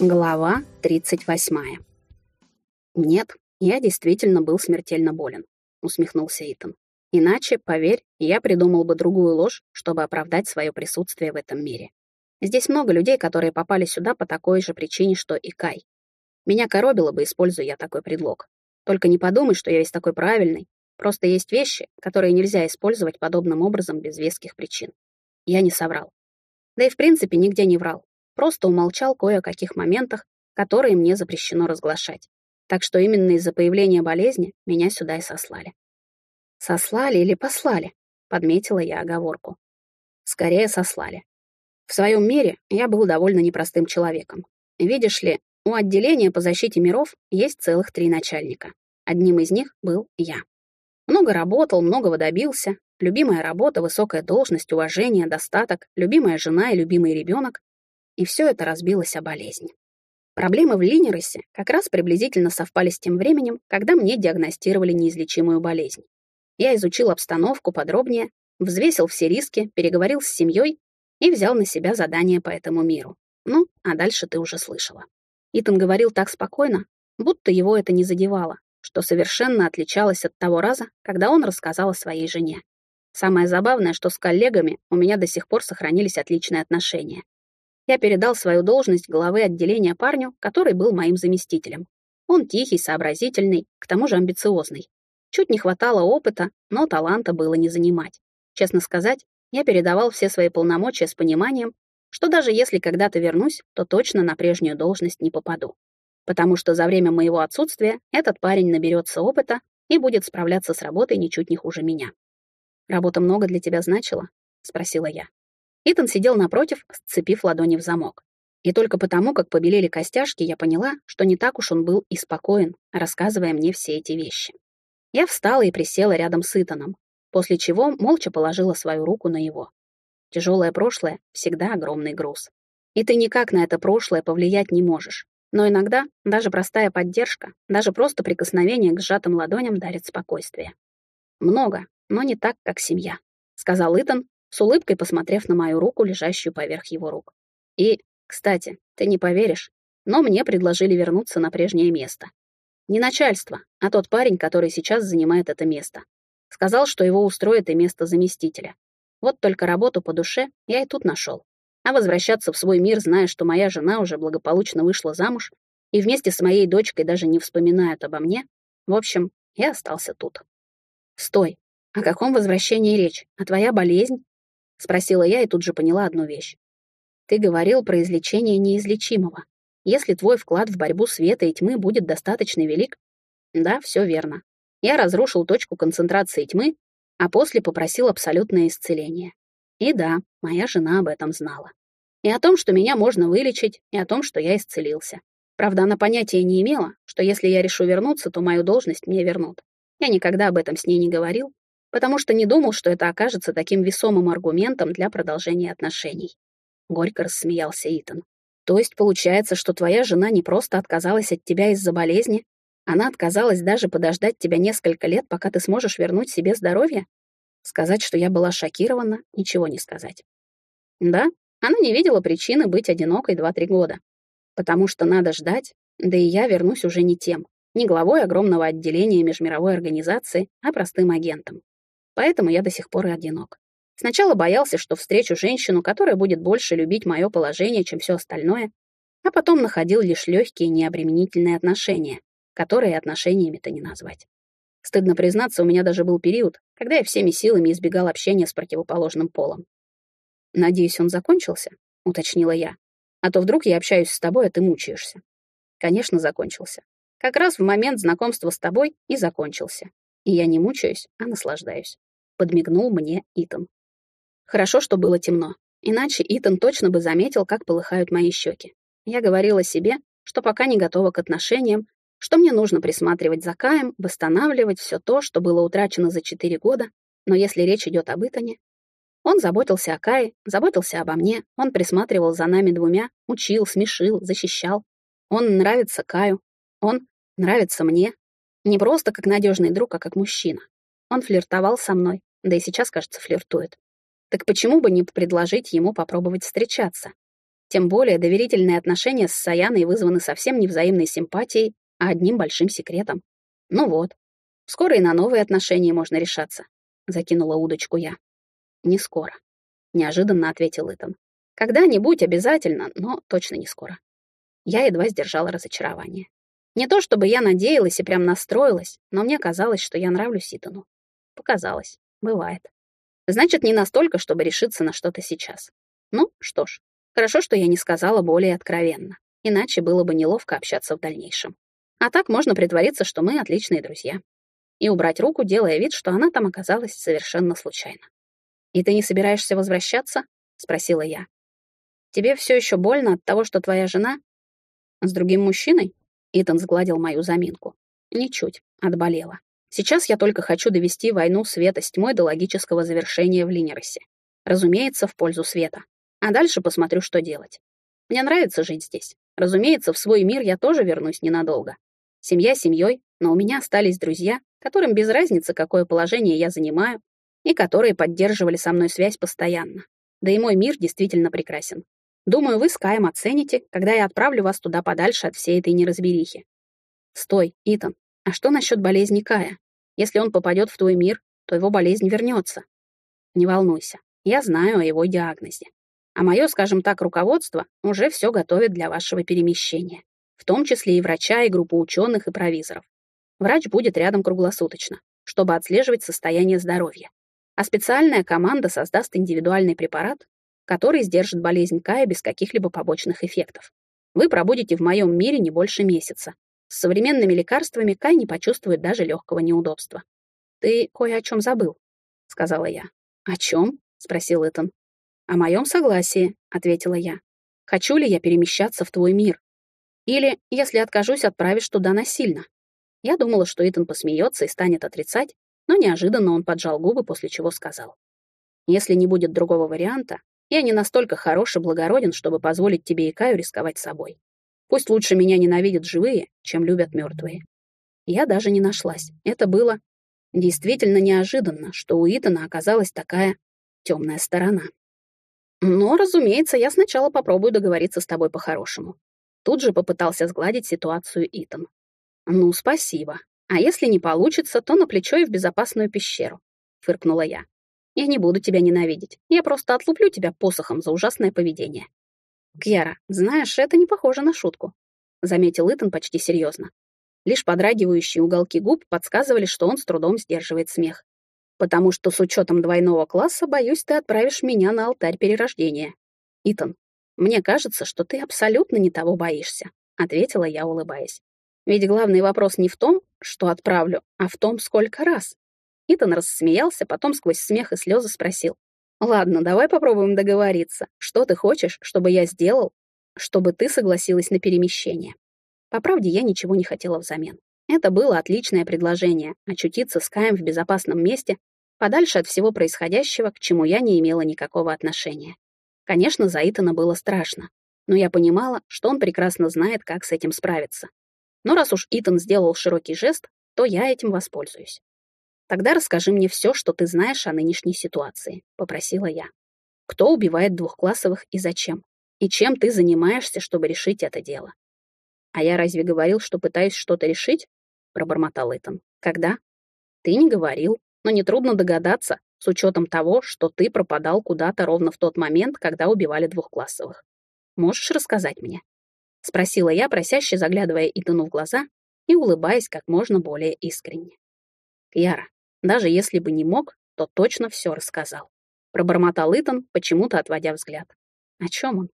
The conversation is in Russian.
Глава 38. «Нет, я действительно был смертельно болен», — усмехнулся Итан. «Иначе, поверь, я придумал бы другую ложь, чтобы оправдать свое присутствие в этом мире. Здесь много людей, которые попали сюда по такой же причине, что и Кай. Меня коробило бы, используя я такой предлог. Только не подумай, что я весь такой правильный. Просто есть вещи, которые нельзя использовать подобным образом без веских причин. Я не соврал. Да и в принципе нигде не врал просто умолчал кое о каких моментах, которые мне запрещено разглашать. Так что именно из-за появления болезни меня сюда и сослали. «Сослали или послали?» — подметила я оговорку. «Скорее сослали. В своем мире я был довольно непростым человеком. Видишь ли, у отделения по защите миров есть целых три начальника. Одним из них был я. Много работал, многого добился. Любимая работа, высокая должность, уважение, достаток, любимая жена и любимый ребенок и все это разбилось о болезни. Проблемы в Линеросе как раз приблизительно совпали с тем временем, когда мне диагностировали неизлечимую болезнь. Я изучил обстановку подробнее, взвесил все риски, переговорил с семьей и взял на себя задание по этому миру. Ну, а дальше ты уже слышала. Итан говорил так спокойно, будто его это не задевало, что совершенно отличалось от того раза, когда он рассказал о своей жене. Самое забавное, что с коллегами у меня до сих пор сохранились отличные отношения. Я передал свою должность главы отделения парню, который был моим заместителем. Он тихий, сообразительный, к тому же амбициозный. Чуть не хватало опыта, но таланта было не занимать. Честно сказать, я передавал все свои полномочия с пониманием, что даже если когда-то вернусь, то точно на прежнюю должность не попаду. Потому что за время моего отсутствия этот парень наберется опыта и будет справляться с работой ничуть не хуже меня. «Работа много для тебя значила?» — спросила я. Итан сидел напротив, сцепив ладони в замок. И только потому, как побелели костяшки, я поняла, что не так уж он был и спокоен, рассказывая мне все эти вещи. Я встала и присела рядом с Итаном, после чего молча положила свою руку на его. Тяжелое прошлое — всегда огромный груз. И ты никак на это прошлое повлиять не можешь. Но иногда даже простая поддержка, даже просто прикосновение к сжатым ладоням дарит спокойствие. Много, но не так, как семья, — сказал Итан, с улыбкой посмотрев на мою руку, лежащую поверх его рук. И, кстати, ты не поверишь, но мне предложили вернуться на прежнее место. Не начальство, а тот парень, который сейчас занимает это место. Сказал, что его устроит и место заместителя. Вот только работу по душе я и тут нашел. А возвращаться в свой мир, зная, что моя жена уже благополучно вышла замуж, и вместе с моей дочкой даже не вспоминают обо мне, в общем, я остался тут. Стой, о каком возвращении речь? А твоя болезнь? — спросила я и тут же поняла одну вещь. «Ты говорил про излечение неизлечимого. Если твой вклад в борьбу света и тьмы будет достаточно велик...» «Да, все верно. Я разрушил точку концентрации тьмы, а после попросил абсолютное исцеление. И да, моя жена об этом знала. И о том, что меня можно вылечить, и о том, что я исцелился. Правда, она понятия не имела, что если я решу вернуться, то мою должность мне вернут. Я никогда об этом с ней не говорил, потому что не думал, что это окажется таким весомым аргументом для продолжения отношений. Горько рассмеялся Итан. То есть получается, что твоя жена не просто отказалась от тебя из-за болезни, она отказалась даже подождать тебя несколько лет, пока ты сможешь вернуть себе здоровье? Сказать, что я была шокирована, ничего не сказать. Да, она не видела причины быть одинокой 2-3 года. Потому что надо ждать, да и я вернусь уже не тем, не главой огромного отделения межмировой организации, а простым агентом. Поэтому я до сих пор и одинок. Сначала боялся, что встречу женщину, которая будет больше любить мое положение, чем все остальное, а потом находил лишь легкие необременительные отношения, которые отношениями-то не назвать. Стыдно признаться, у меня даже был период, когда я всеми силами избегал общения с противоположным полом. «Надеюсь, он закончился?» — уточнила я. «А то вдруг я общаюсь с тобой, а ты мучаешься». Конечно, закончился. Как раз в момент знакомства с тобой и закончился. И я не мучаюсь, а наслаждаюсь подмигнул мне Итан. Хорошо, что было темно, иначе Итан точно бы заметил, как полыхают мои щеки. Я говорила себе, что пока не готова к отношениям, что мне нужно присматривать за Каем, восстанавливать все то, что было утрачено за четыре года, но если речь идет об Итане... Он заботился о Кае, заботился обо мне, он присматривал за нами двумя, учил, смешил, защищал. Он нравится Каю, он нравится мне. Не просто как надежный друг, а как мужчина. Он флиртовал со мной, да и сейчас, кажется, флиртует. Так почему бы не предложить ему попробовать встречаться? Тем более доверительные отношения с Саяной вызваны совсем не взаимной симпатией, а одним большим секретом. Ну вот, скоро и на новые отношения можно решаться, закинула удочку я. Не скоро, неожиданно ответил Итан. Когда-нибудь обязательно, но точно не скоро. Я едва сдержала разочарование. Не то чтобы я надеялась и прям настроилась, но мне казалось, что я нравлюсь Итану. Показалось. Бывает. Значит, не настолько, чтобы решиться на что-то сейчас. Ну, что ж, хорошо, что я не сказала более откровенно, иначе было бы неловко общаться в дальнейшем. А так можно притвориться, что мы отличные друзья. И убрать руку, делая вид, что она там оказалась совершенно случайно. «И ты не собираешься возвращаться?» — спросила я. «Тебе все еще больно от того, что твоя жена...» «С другим мужчиной?» — Итан сгладил мою заминку. «Ничуть. Отболела. Сейчас я только хочу довести войну света с тьмой до логического завершения в Линеросе. Разумеется, в пользу света. А дальше посмотрю, что делать. Мне нравится жить здесь. Разумеется, в свой мир я тоже вернусь ненадолго. Семья семьей, но у меня остались друзья, которым без разницы, какое положение я занимаю, и которые поддерживали со мной связь постоянно. Да и мой мир действительно прекрасен. Думаю, вы с Каем оцените, когда я отправлю вас туда подальше от всей этой неразберихи. Стой, Итан, а что насчет болезни Кая? Если он попадет в твой мир, то его болезнь вернется. Не волнуйся, я знаю о его диагнозе. А мое, скажем так, руководство уже все готовит для вашего перемещения, в том числе и врача, и группу ученых, и провизоров. Врач будет рядом круглосуточно, чтобы отслеживать состояние здоровья. А специальная команда создаст индивидуальный препарат, который сдержит болезнь Кая без каких-либо побочных эффектов. Вы пробудете в моем мире не больше месяца, с современными лекарствами Кай не почувствует даже легкого неудобства. «Ты кое о чем забыл», — сказала я. «О чем?» — спросил Итан. «О моем согласии», — ответила я. «Хочу ли я перемещаться в твой мир? Или, если откажусь, отправишь туда насильно?» Я думала, что Итан посмеется и станет отрицать, но неожиданно он поджал губы, после чего сказал. «Если не будет другого варианта, я не настолько хорош и благороден, чтобы позволить тебе и Каю рисковать собой. Пусть лучше меня ненавидят живые, чем любят мертвые. Я даже не нашлась. Это было действительно неожиданно, что у Итана оказалась такая темная сторона. Но, разумеется, я сначала попробую договориться с тобой по-хорошему. Тут же попытался сгладить ситуацию Итан. Ну, спасибо. А если не получится, то на плечо и в безопасную пещеру, фыркнула я. Я не буду тебя ненавидеть. Я просто отлуплю тебя посохом за ужасное поведение. «Кьяра, знаешь, это не похоже на шутку», — заметил Итан почти серьезно. Лишь подрагивающие уголки губ подсказывали, что он с трудом сдерживает смех. «Потому что с учетом двойного класса, боюсь, ты отправишь меня на алтарь перерождения. Итан, мне кажется, что ты абсолютно не того боишься», — ответила я, улыбаясь. «Ведь главный вопрос не в том, что отправлю, а в том, сколько раз». Итан рассмеялся, потом сквозь смех и слезы спросил. Ладно, давай попробуем договориться. Что ты хочешь, чтобы я сделал, чтобы ты согласилась на перемещение? По правде, я ничего не хотела взамен. Это было отличное предложение — очутиться с Каем в безопасном месте, подальше от всего происходящего, к чему я не имела никакого отношения. Конечно, за Итана было страшно, но я понимала, что он прекрасно знает, как с этим справиться. Но раз уж Итан сделал широкий жест, то я этим воспользуюсь. «Тогда расскажи мне все, что ты знаешь о нынешней ситуации», — попросила я. «Кто убивает двухклассовых и зачем? И чем ты занимаешься, чтобы решить это дело?» «А я разве говорил, что пытаюсь что-то решить?» — пробормотал Итан. «Когда?» «Ты не говорил, но нетрудно догадаться, с учетом того, что ты пропадал куда-то ровно в тот момент, когда убивали двухклассовых. Можешь рассказать мне?» — спросила я, просяще заглядывая Итану в глаза и улыбаясь как можно более искренне. «Яра, даже если бы не мог, то точно все рассказал. Пробормотал Итан, почему-то отводя взгляд. О чем он?